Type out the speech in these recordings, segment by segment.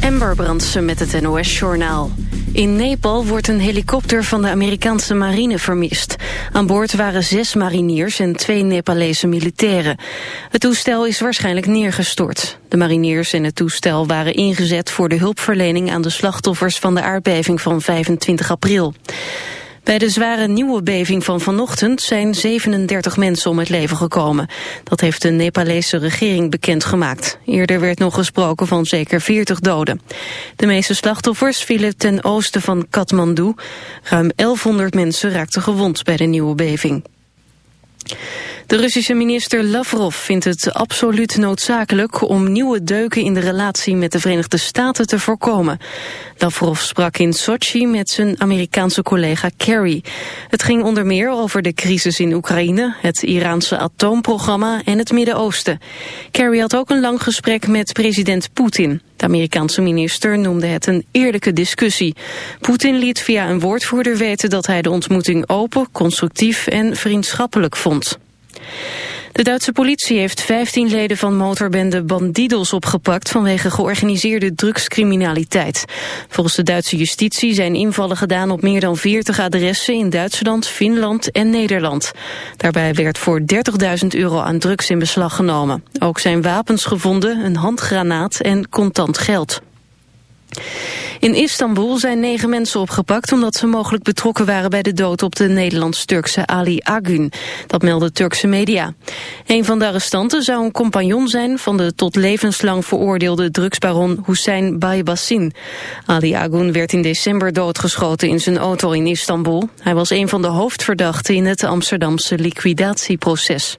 Amber Brandsen met het NOS-journaal. In Nepal wordt een helikopter van de Amerikaanse marine vermist. Aan boord waren zes mariniers en twee Nepalese militairen. Het toestel is waarschijnlijk neergestort. De mariniers en het toestel waren ingezet voor de hulpverlening aan de slachtoffers van de aardbeving van 25 april. Bij de zware nieuwe beving van vanochtend zijn 37 mensen om het leven gekomen. Dat heeft de Nepalese regering bekendgemaakt. Eerder werd nog gesproken van zeker 40 doden. De meeste slachtoffers vielen ten oosten van Kathmandu. Ruim 1100 mensen raakten gewond bij de nieuwe beving. De Russische minister Lavrov vindt het absoluut noodzakelijk om nieuwe deuken in de relatie met de Verenigde Staten te voorkomen. Lavrov sprak in Sochi met zijn Amerikaanse collega Kerry. Het ging onder meer over de crisis in Oekraïne, het Iraanse atoomprogramma en het Midden-Oosten. Kerry had ook een lang gesprek met president Poetin. De Amerikaanse minister noemde het een eerlijke discussie. Poetin liet via een woordvoerder weten dat hij de ontmoeting open, constructief en vriendschappelijk vond. De Duitse politie heeft 15 leden van motorbende Bandidos opgepakt vanwege georganiseerde drugscriminaliteit. Volgens de Duitse justitie zijn invallen gedaan op meer dan 40 adressen in Duitsland, Finland en Nederland. Daarbij werd voor 30.000 euro aan drugs in beslag genomen. Ook zijn wapens gevonden, een handgranaat en contant geld. In Istanbul zijn negen mensen opgepakt omdat ze mogelijk betrokken waren bij de dood op de Nederlands-Turkse Ali Agün. Dat melden Turkse media. Een van de arrestanten zou een compagnon zijn van de tot levenslang veroordeelde drugsbaron Hussein Baybassin. Ali Agün werd in december doodgeschoten in zijn auto in Istanbul. Hij was een van de hoofdverdachten in het Amsterdamse liquidatieproces.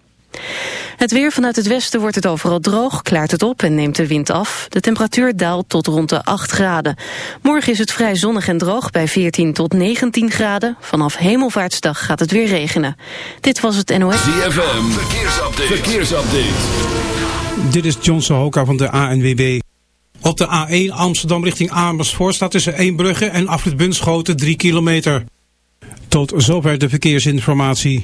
Het weer vanuit het westen wordt het overal droog, klaart het op en neemt de wind af. De temperatuur daalt tot rond de 8 graden. Morgen is het vrij zonnig en droog bij 14 tot 19 graden. Vanaf Hemelvaartsdag gaat het weer regenen. Dit was het NOS. ZFM, verkeersupdate. verkeersupdate. Dit is John Sohoka van de ANWB. Op de A1 Amsterdam richting Amersfoort staat tussen Eembrugge en Afrit Bunschoten 3 kilometer. Tot zover de verkeersinformatie.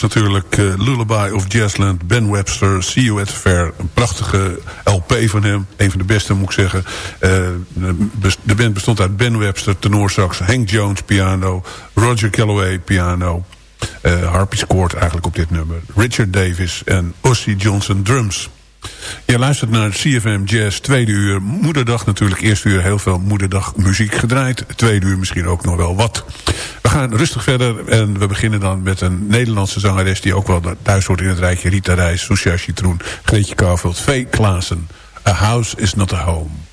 Was natuurlijk uh, Lullaby of Jazzland, Ben Webster, See You at the Fair. Een prachtige LP van hem. Een van de beste moet ik zeggen. Uh, de band bestond uit Ben Webster, tenorsax, Hank Jones, piano, Roger Calloway, piano. Uh, Harpy scoort eigenlijk op dit nummer. Richard Davis en Ossie Johnson, drums. Je luistert naar CFM Jazz, tweede uur. Moederdag natuurlijk, eerste uur heel veel moederdag muziek gedraaid. Tweede uur misschien ook nog wel wat. We gaan rustig verder en we beginnen dan met een Nederlandse zangeres... die ook wel thuis hoort in het rijtje. Rita Reis, Sousia Citroen, Greetje Kouwveld, V. Klaassen. A house is not a home.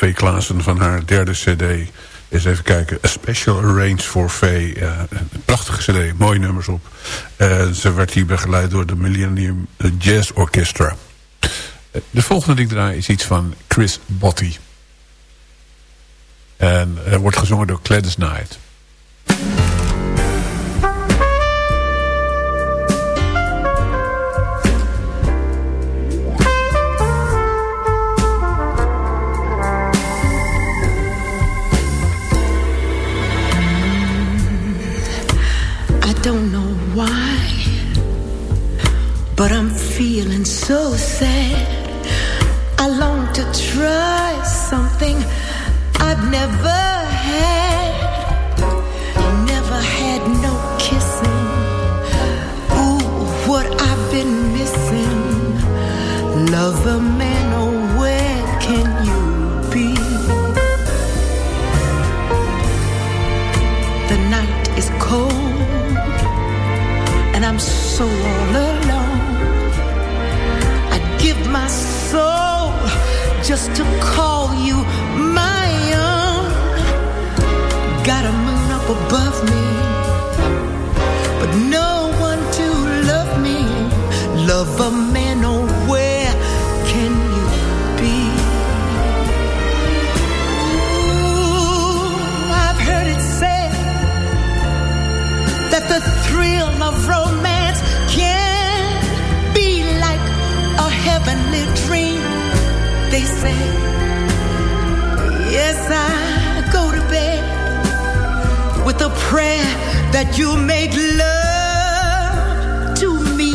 V. Klaassen van haar derde cd. Eens even kijken. A Special Arrange for. Uh, een prachtige cd, mooie nummers op. Uh, ze werd hier begeleid door de Millennium Jazz Orchestra. de volgende die ik draai is iets van Chris Botti. En er wordt gezongen door Gladys Knight. But I'm feeling so sad. I long to try something I've never had. Never had no kissing. Ooh, what I've been missing. Lover man, just to call you my own. Got a moon up above me, but no one to love me. Love a man, oh, where can you be? Ooh, I've heard it said that the thrill of romance they. Yes, I go to bed with a prayer that you make love to me.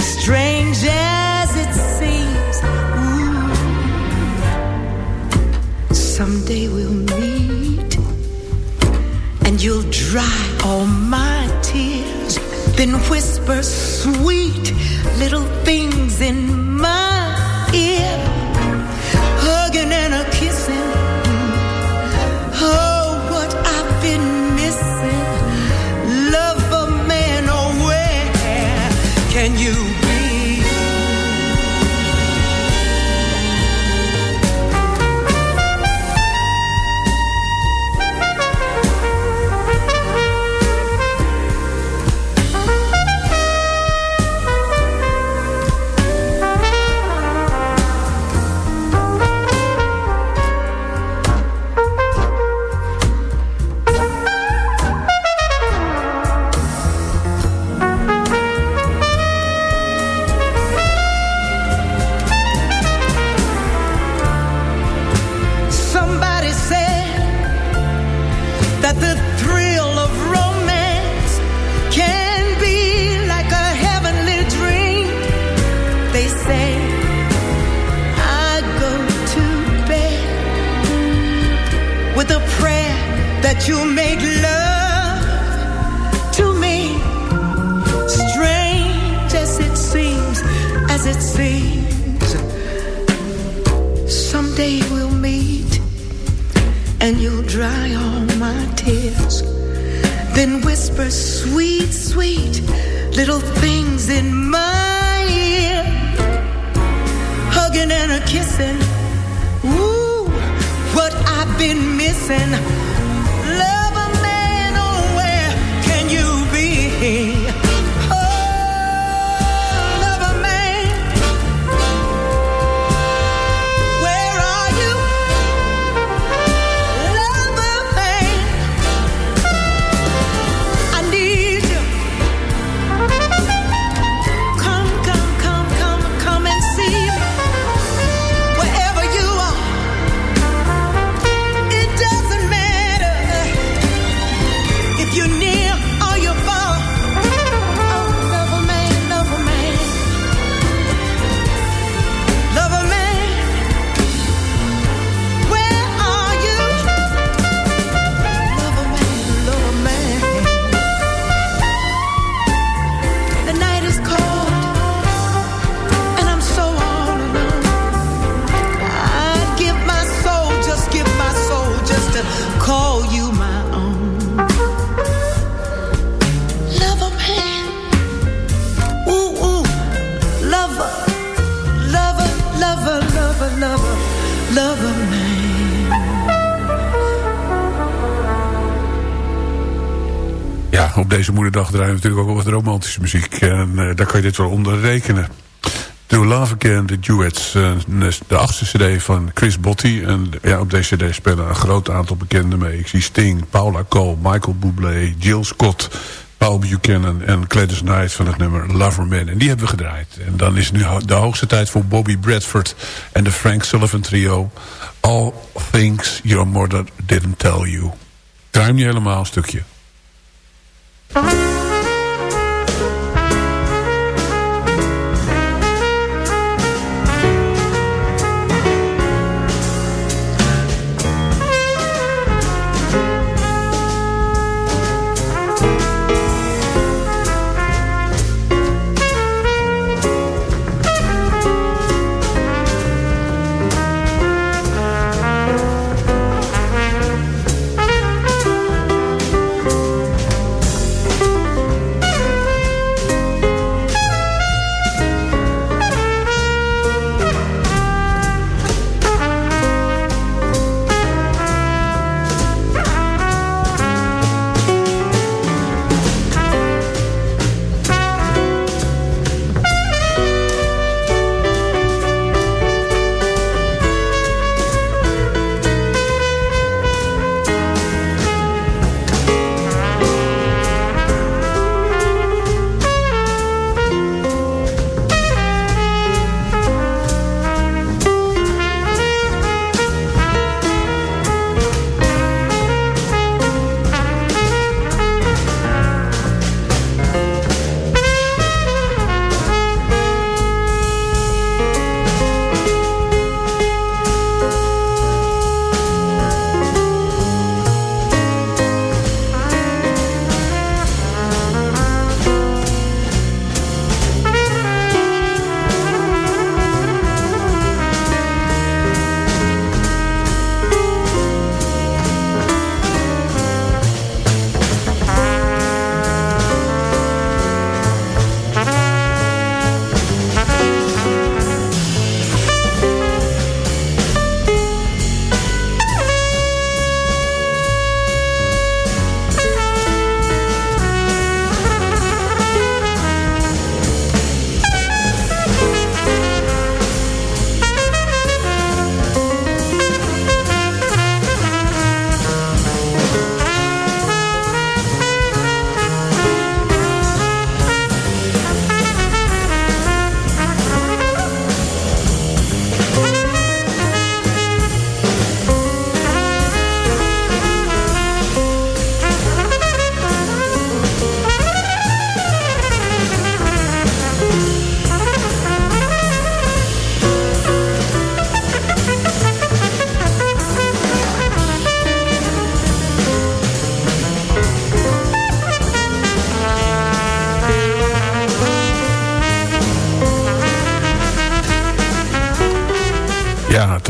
Strange as it seems, ooh, someday we'll meet and you'll dry all my tears, then whisper sweet little things in it seems. Someday we'll meet, and you'll dry all my tears. Then whisper sweet, sweet little things in my ear. Hugging and a kissing. Ooh, what I've been missing. Love a man, oh, where can you be? Moederdag draaien natuurlijk ook wel wat romantische muziek. En uh, daar kan je dit wel onder rekenen. Do Love Again, de duets. Uh, de achtste cd van Chris Botti. En ja, op deze cd spelen een groot aantal bekenden mee. Ik zie Sting, Paula Cole, Michael Bublé, Jill Scott... Paul Buchanan en Gladys Knight van het nummer Loverman. En die hebben we gedraaid. En dan is nu de hoogste tijd voor Bobby Bradford en de Frank Sullivan trio. All Things Your Mother Didn't Tell You. Draai hem niet helemaal een stukje. Bye.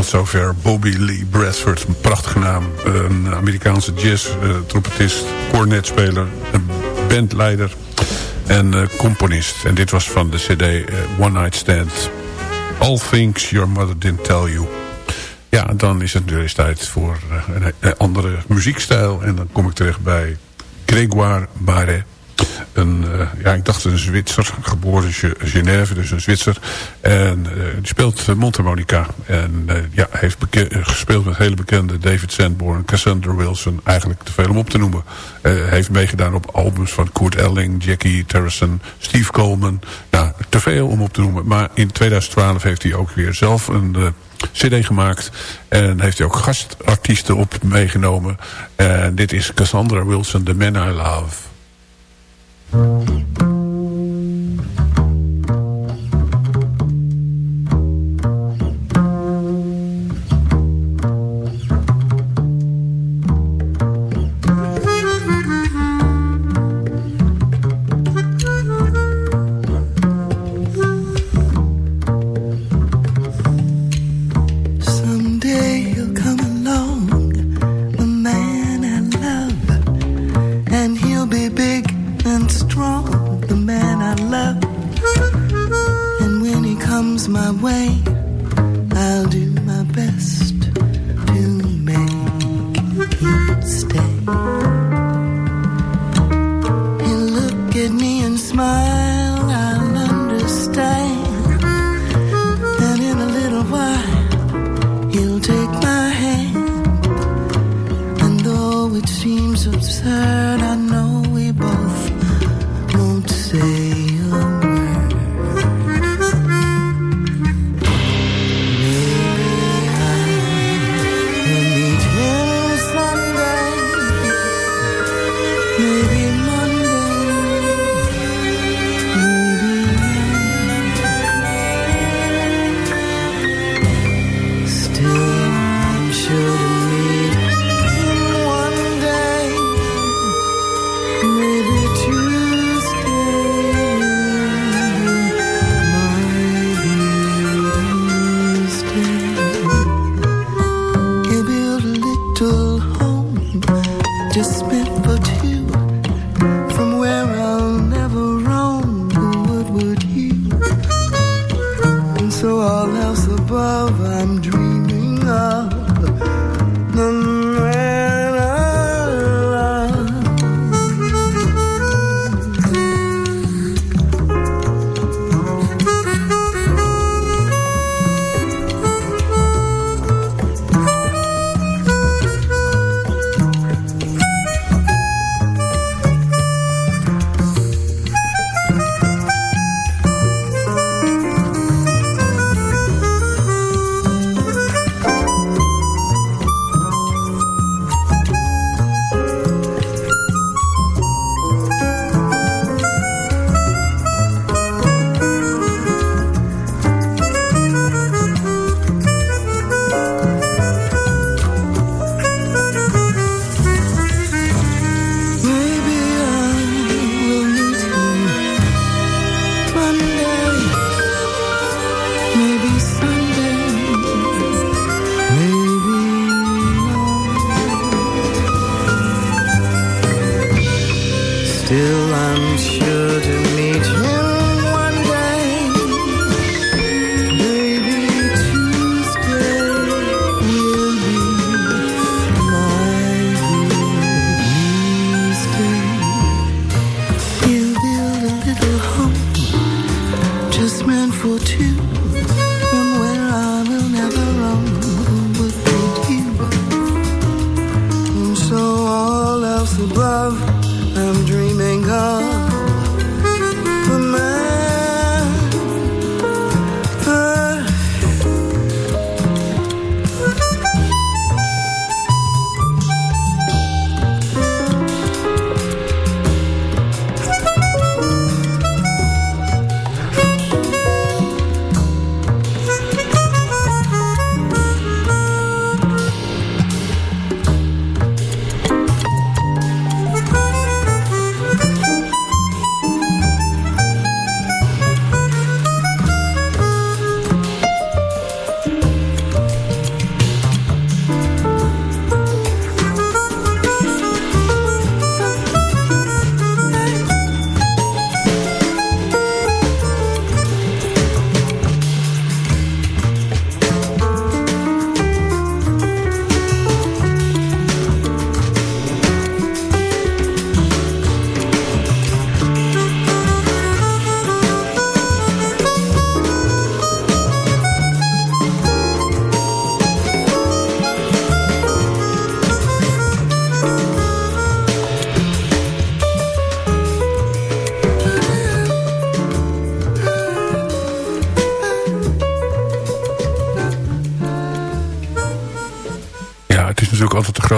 Zover Bobby Lee Bradford. Een prachtige naam. Een Amerikaanse jazz-trompetist, uh, cornetspeler, bandleider en uh, componist. En dit was van de cd uh, One Night Stand. All Things Your Mother Didn't Tell You. Ja, dan is het nu eens tijd voor een andere muziekstijl. En dan kom ik terecht bij Grégoire Barret. Een, uh, ja, ik dacht een Zwitser, geboren in Genève, dus een Zwitser. En uh, die speelt mondharmonica. En ja, heeft gespeeld met hele bekende David Sanborn, Cassandra Wilson. Eigenlijk te veel om op te noemen. heeft meegedaan op albums van Kurt Elling, Jackie Terrison, Steve Coleman. Nou, te veel om op te noemen. Maar in 2012 heeft hij ook weer zelf een cd gemaakt. En heeft hij ook gastartiesten op meegenomen. En dit is Cassandra Wilson, The Man I Love. Thank you. Above, I'm dreaming of.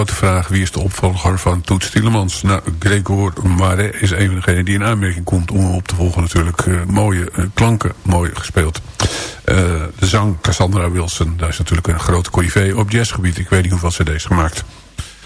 Grote vraag... wie is de opvolger van Toets Tielemans? Nou, Gregor Mare is een van degenen die in aanmerking komt... om op te volgen natuurlijk. Uh, mooie uh, klanken, mooi gespeeld. Uh, de zang Cassandra Wilson, daar is natuurlijk een grote corrivee op jazzgebied. Ik weet niet hoeveel cd's gemaakt.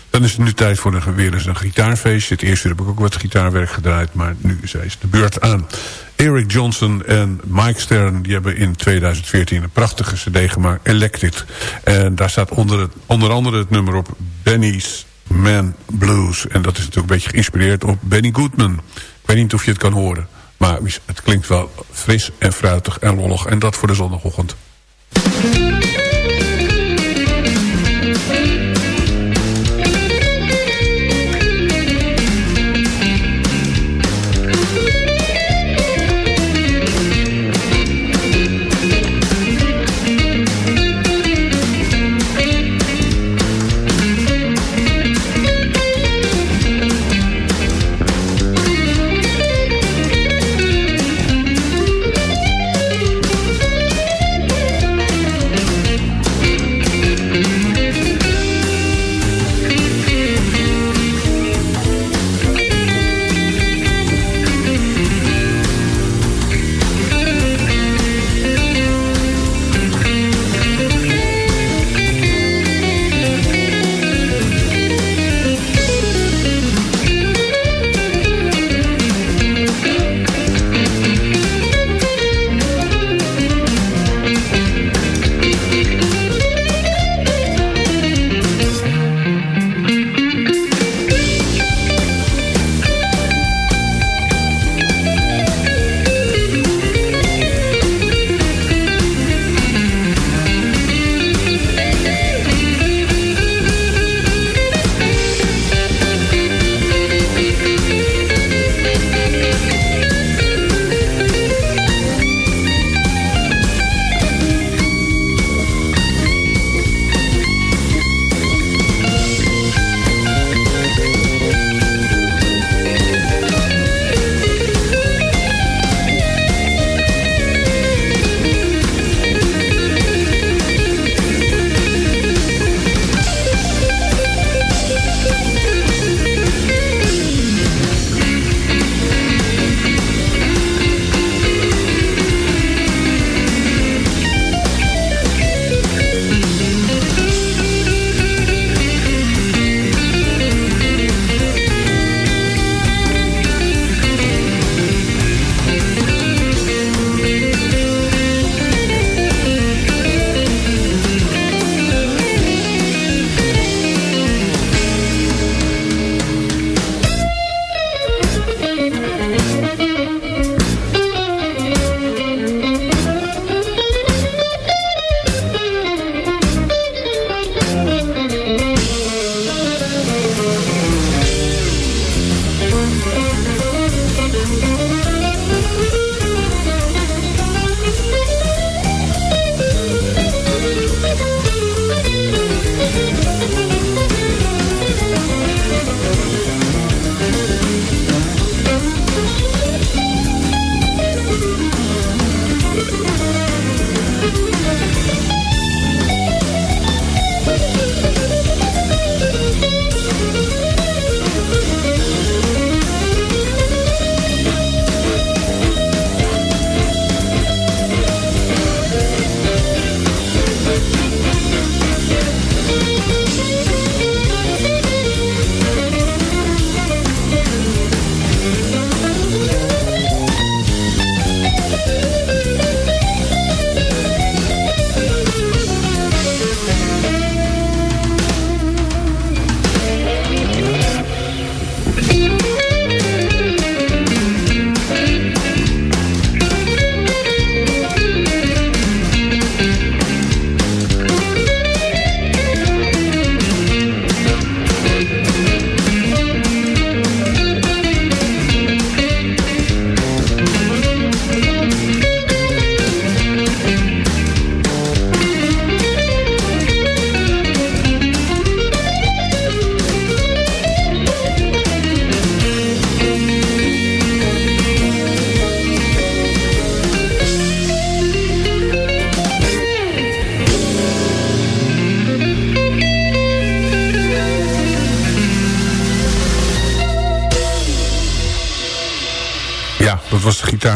Dan is het nu tijd voor een, weer eens een gitaarfeestje. Het eerste heb ik ook wat gitaarwerk gedraaid... maar nu is de beurt aan. Eric Johnson en Mike Stern die hebben in 2014 een prachtige cd gemaakt, Elected. En daar staat onder, onder andere het nummer op Benny's Man Blues. En dat is natuurlijk een beetje geïnspireerd op Benny Goodman. Ik weet niet of je het kan horen. Maar het klinkt wel fris en fruitig en lollig. En dat voor de zondagochtend.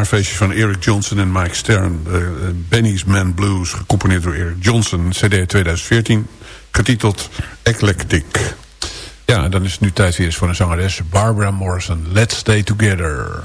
Gitaarfeestje van Eric Johnson en Mike Stern. Uh, Benny's Man Blues, gecomponeerd door Eric Johnson. CD 2014, getiteld Eclectic. Ja, dan is het nu tijd weer eens voor een zangeres. Barbara Morrison, Let's Stay Together.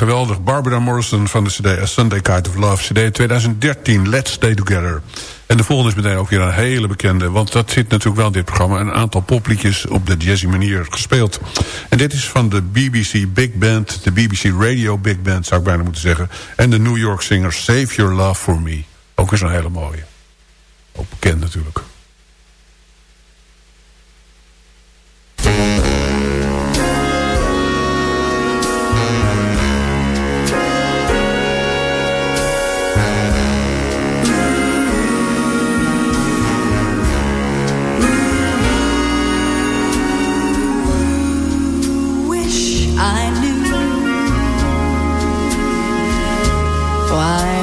geweldig. Barbara Morrison van de CD A Sunday Kind of Love. CD 2013, Let's Stay Together. En de volgende is meteen ook weer een hele bekende. Want dat zit natuurlijk wel in dit programma. Een aantal popliedjes op de jazzy manier gespeeld. En dit is van de BBC Big Band. De BBC Radio Big Band zou ik bijna moeten zeggen. En de New York singer Save Your Love For Me. Ook eens een hele mooie. Ook bekend natuurlijk. Why?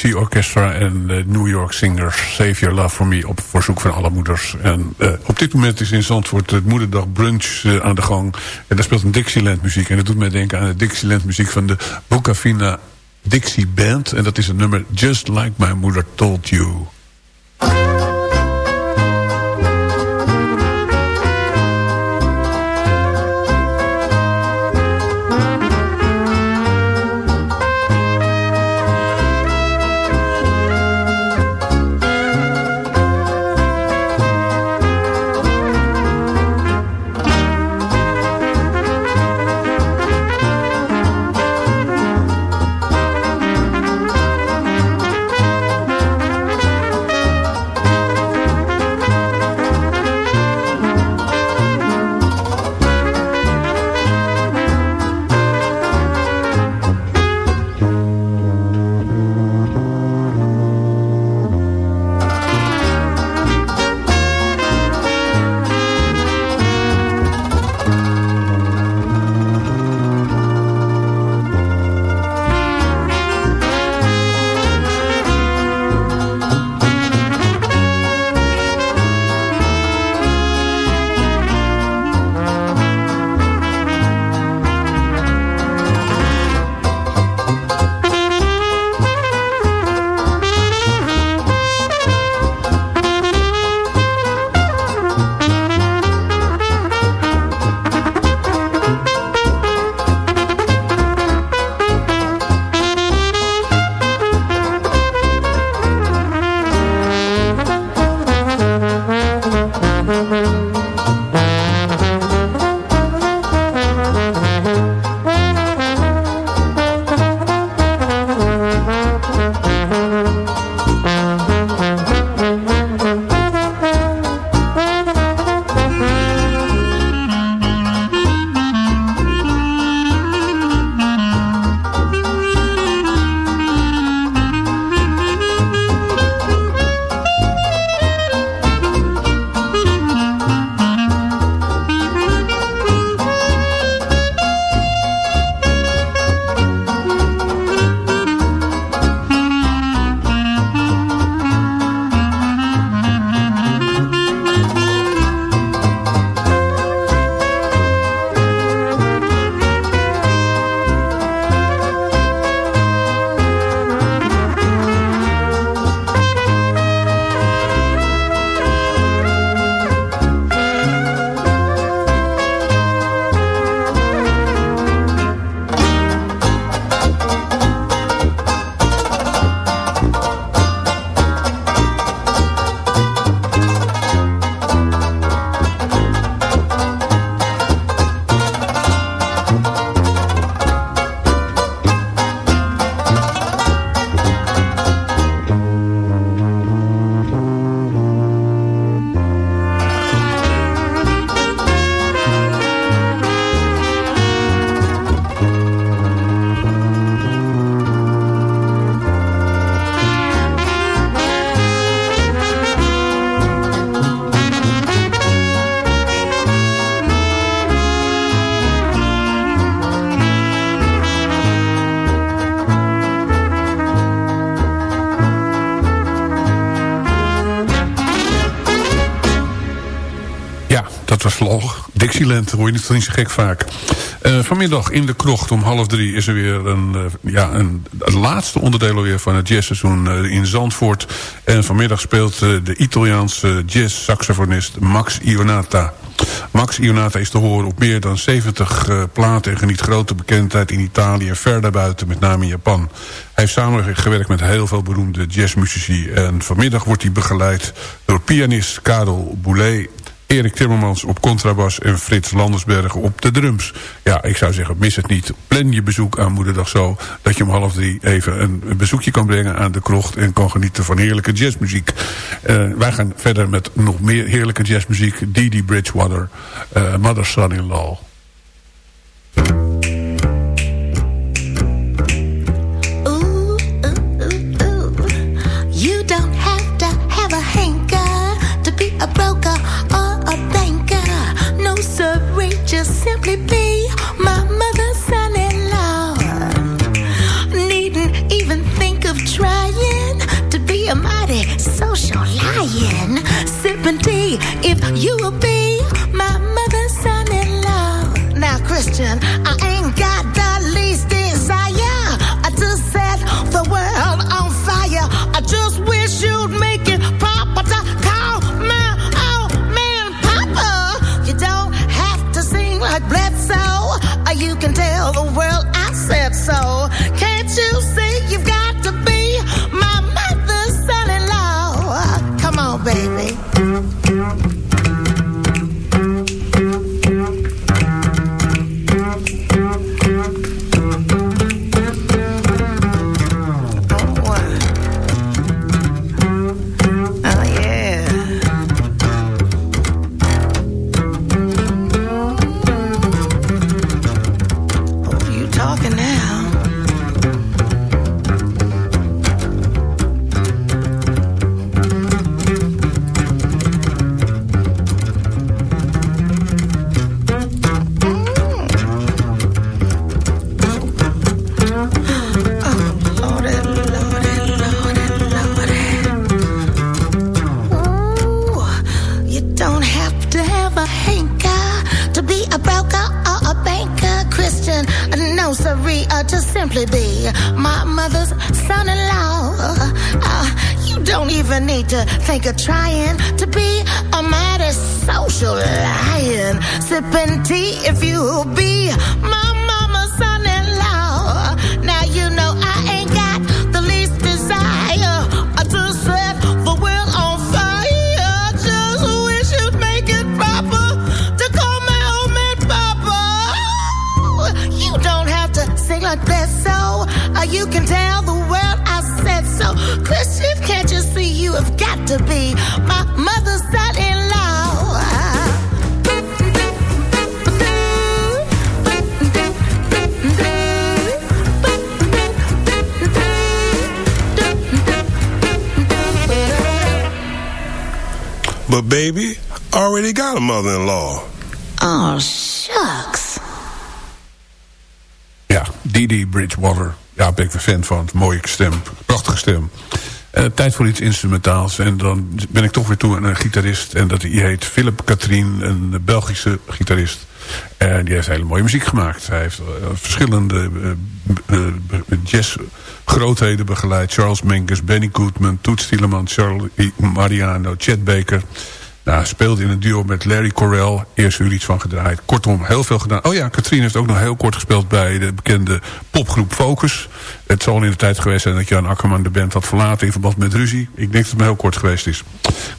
BBC Orchestra en de New York Singers Save Your Love For Me op verzoek van alle moeders. En uh, op dit moment is in Zandvoort het moederdag brunch uh, aan de gang. En daar speelt een Dixieland muziek. En dat doet mij denken aan de Dixieland muziek van de Bocafina Dixie Band. En dat is het nummer Just Like My Mother Told You. Hoor je niet, zo gek vaak. Uh, vanmiddag in de krocht om half drie is er weer een, uh, ja, een, het laatste onderdeel weer van het jazzseizoen uh, in Zandvoort. En vanmiddag speelt de Italiaanse jazz-saxofonist Max Ionata. Max Ionata is te horen op meer dan 70 platen en geniet grote bekendheid in Italië en ver daarbuiten, met name in Japan. Hij heeft samengewerkt met heel veel beroemde jazzmuzici. En vanmiddag wordt hij begeleid door pianist Karel Boulet Erik Timmermans op contrabas en Frits Landersbergen op de drums. Ja, ik zou zeggen, mis het niet. Plan je bezoek aan Moederdag zo... dat je om half drie even een, bezoekje kan brengen aan de krocht... en kan genieten van heerlijke jazzmuziek. Uh, wij gaan verder met nog meer heerlijke jazzmuziek. Didi Bridgewater, uh, Mother Son-in-Law. Think of trying to be a mighty social lion. Sipping tea if you'll be my mama's son-in-law. Now you know I ain't got the least desire to set the world on fire. Just wish you'd make it proper to call my old man Papa. You don't have to sing like that, so you can tell to be my mother's son-in-law. But baby, already got a mother-in-law. Oh, shucks. Ja, Didi Bridgewater. Ja, ben ik een fan van. Mooie stem, prachtige stem. Uh, tijd voor iets instrumentaals. En dan ben ik toch weer toe aan een gitarist. En dat heet Philip Katrien, een Belgische gitarist. En die heeft hele mooie muziek gemaakt. Hij heeft uh, verschillende uh, jazzgrootheden begeleid. Charles Mingus, Benny Goodman, Toets Tielemans, Charlie Mariano, Chet Baker... Nou, speelde in een duo met Larry Correll. Eerst u iets van gedraaid. Kortom, heel veel gedaan. Oh ja, Katrien heeft ook nog heel kort gespeeld bij de bekende popgroep Focus. Het zal in de tijd geweest zijn dat Jan Akkerman de band had verlaten in verband met ruzie. Ik denk dat het maar heel kort geweest is.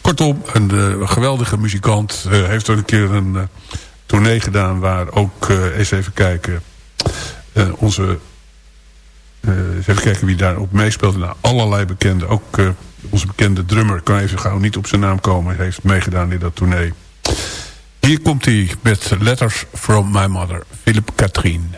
Kortom, een, uh, geweldige muzikant. Uh, heeft ook een keer een uh, tournee gedaan waar ook, eens even kijken, onze... even kijken wie daar op meespeelde. Nou, allerlei bekende, ook onze bekende drummer, kan even gauw niet op zijn naam komen... heeft meegedaan in dat tournee. Hier komt hij met Letters from My Mother, Philip Katrien.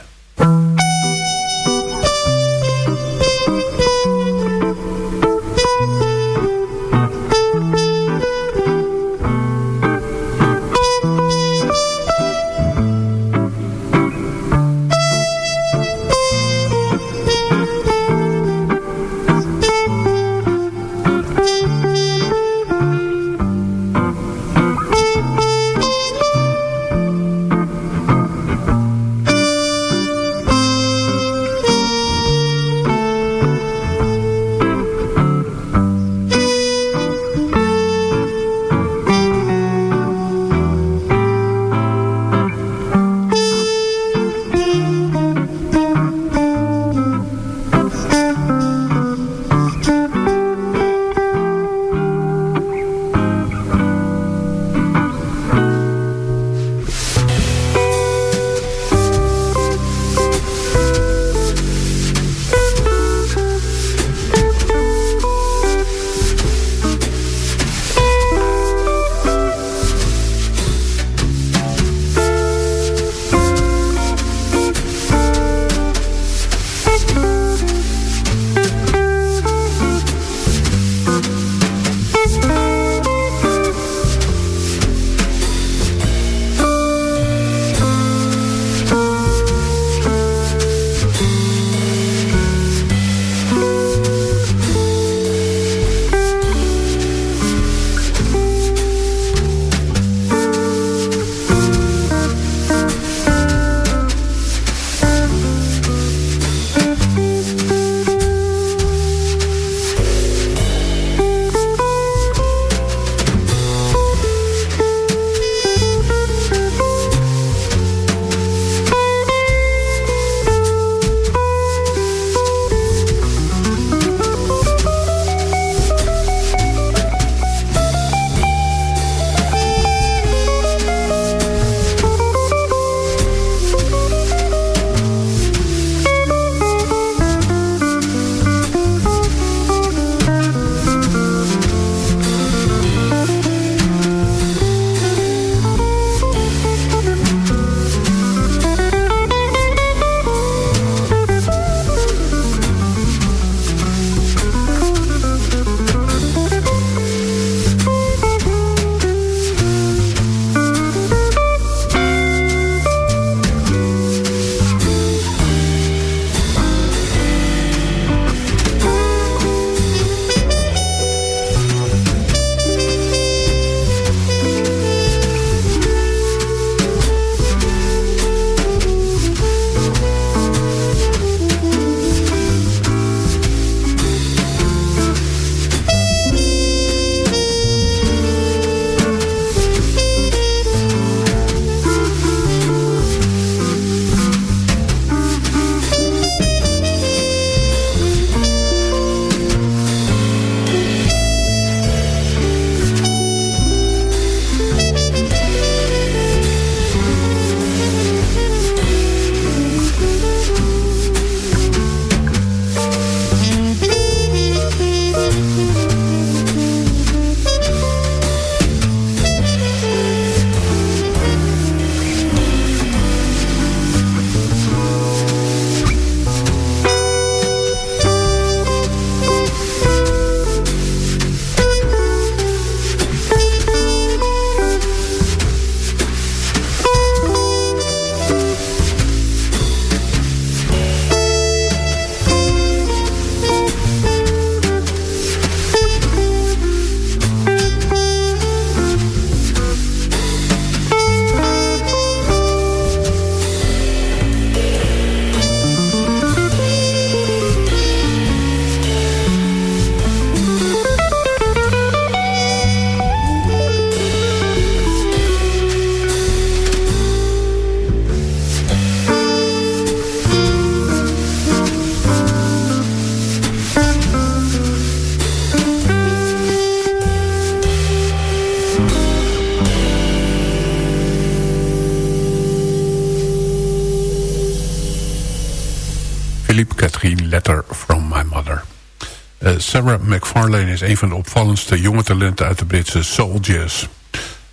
Sarah McFarlane is een van de opvallendste jonge talenten uit de Britse soul jazz.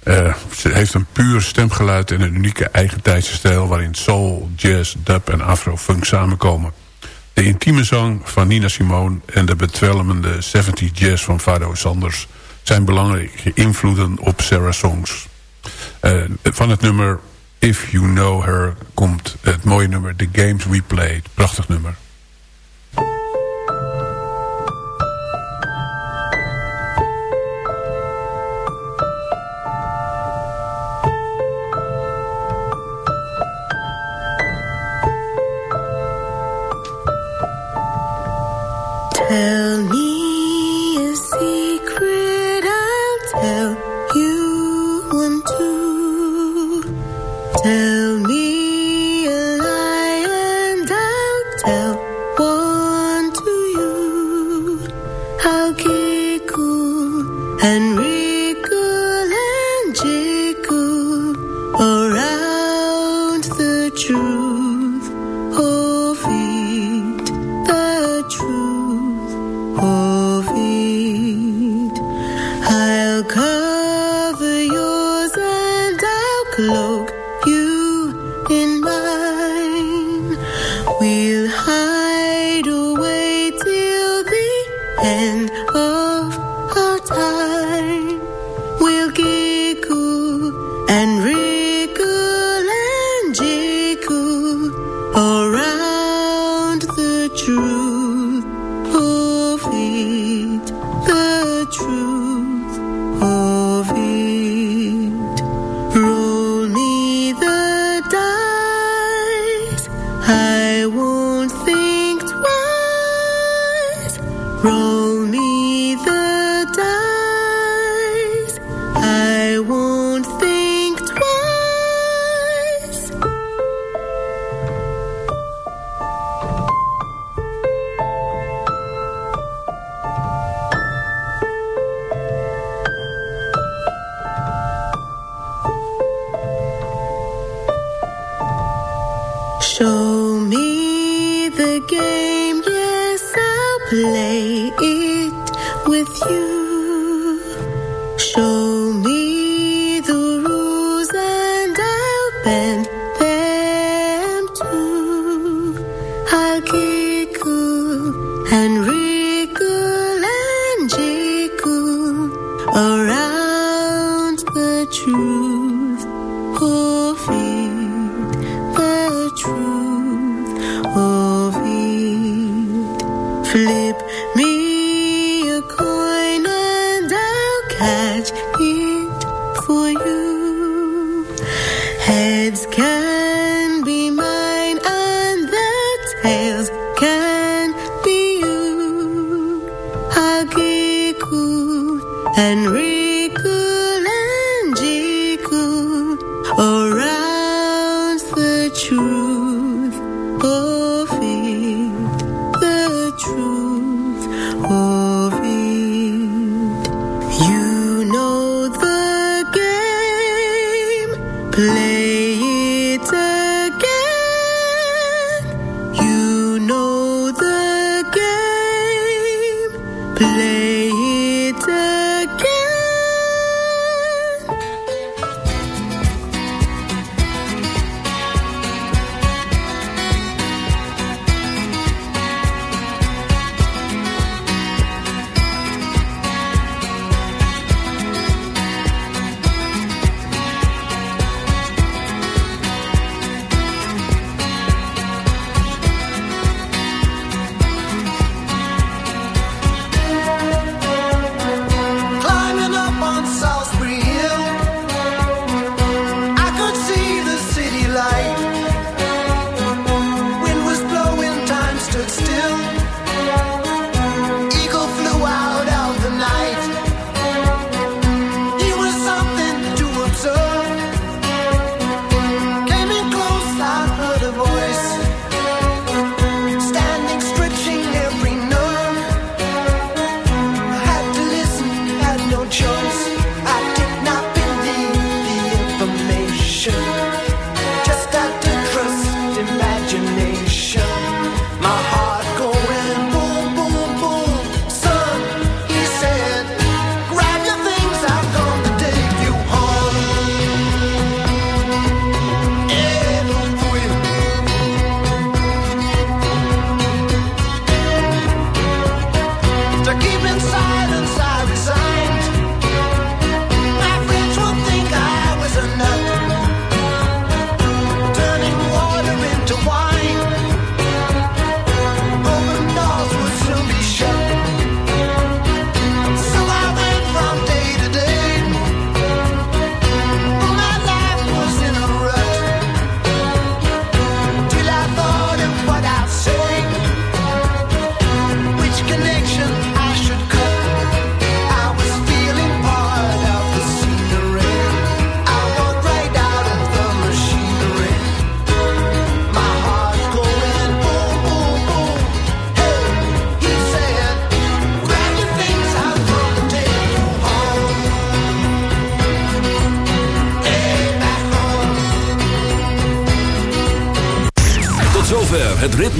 Eh, ze heeft een puur stemgeluid en een unieke eigen tijdse stijl... waarin soul, jazz, dub en afrofunk samenkomen. De intieme zang van Nina Simone en de betwelmende 70 jazz van Fado Sanders... zijn belangrijke invloeden op Sarah's songs. Eh, van het nummer If You Know Her komt het mooie nummer The Games We Played. Prachtig nummer.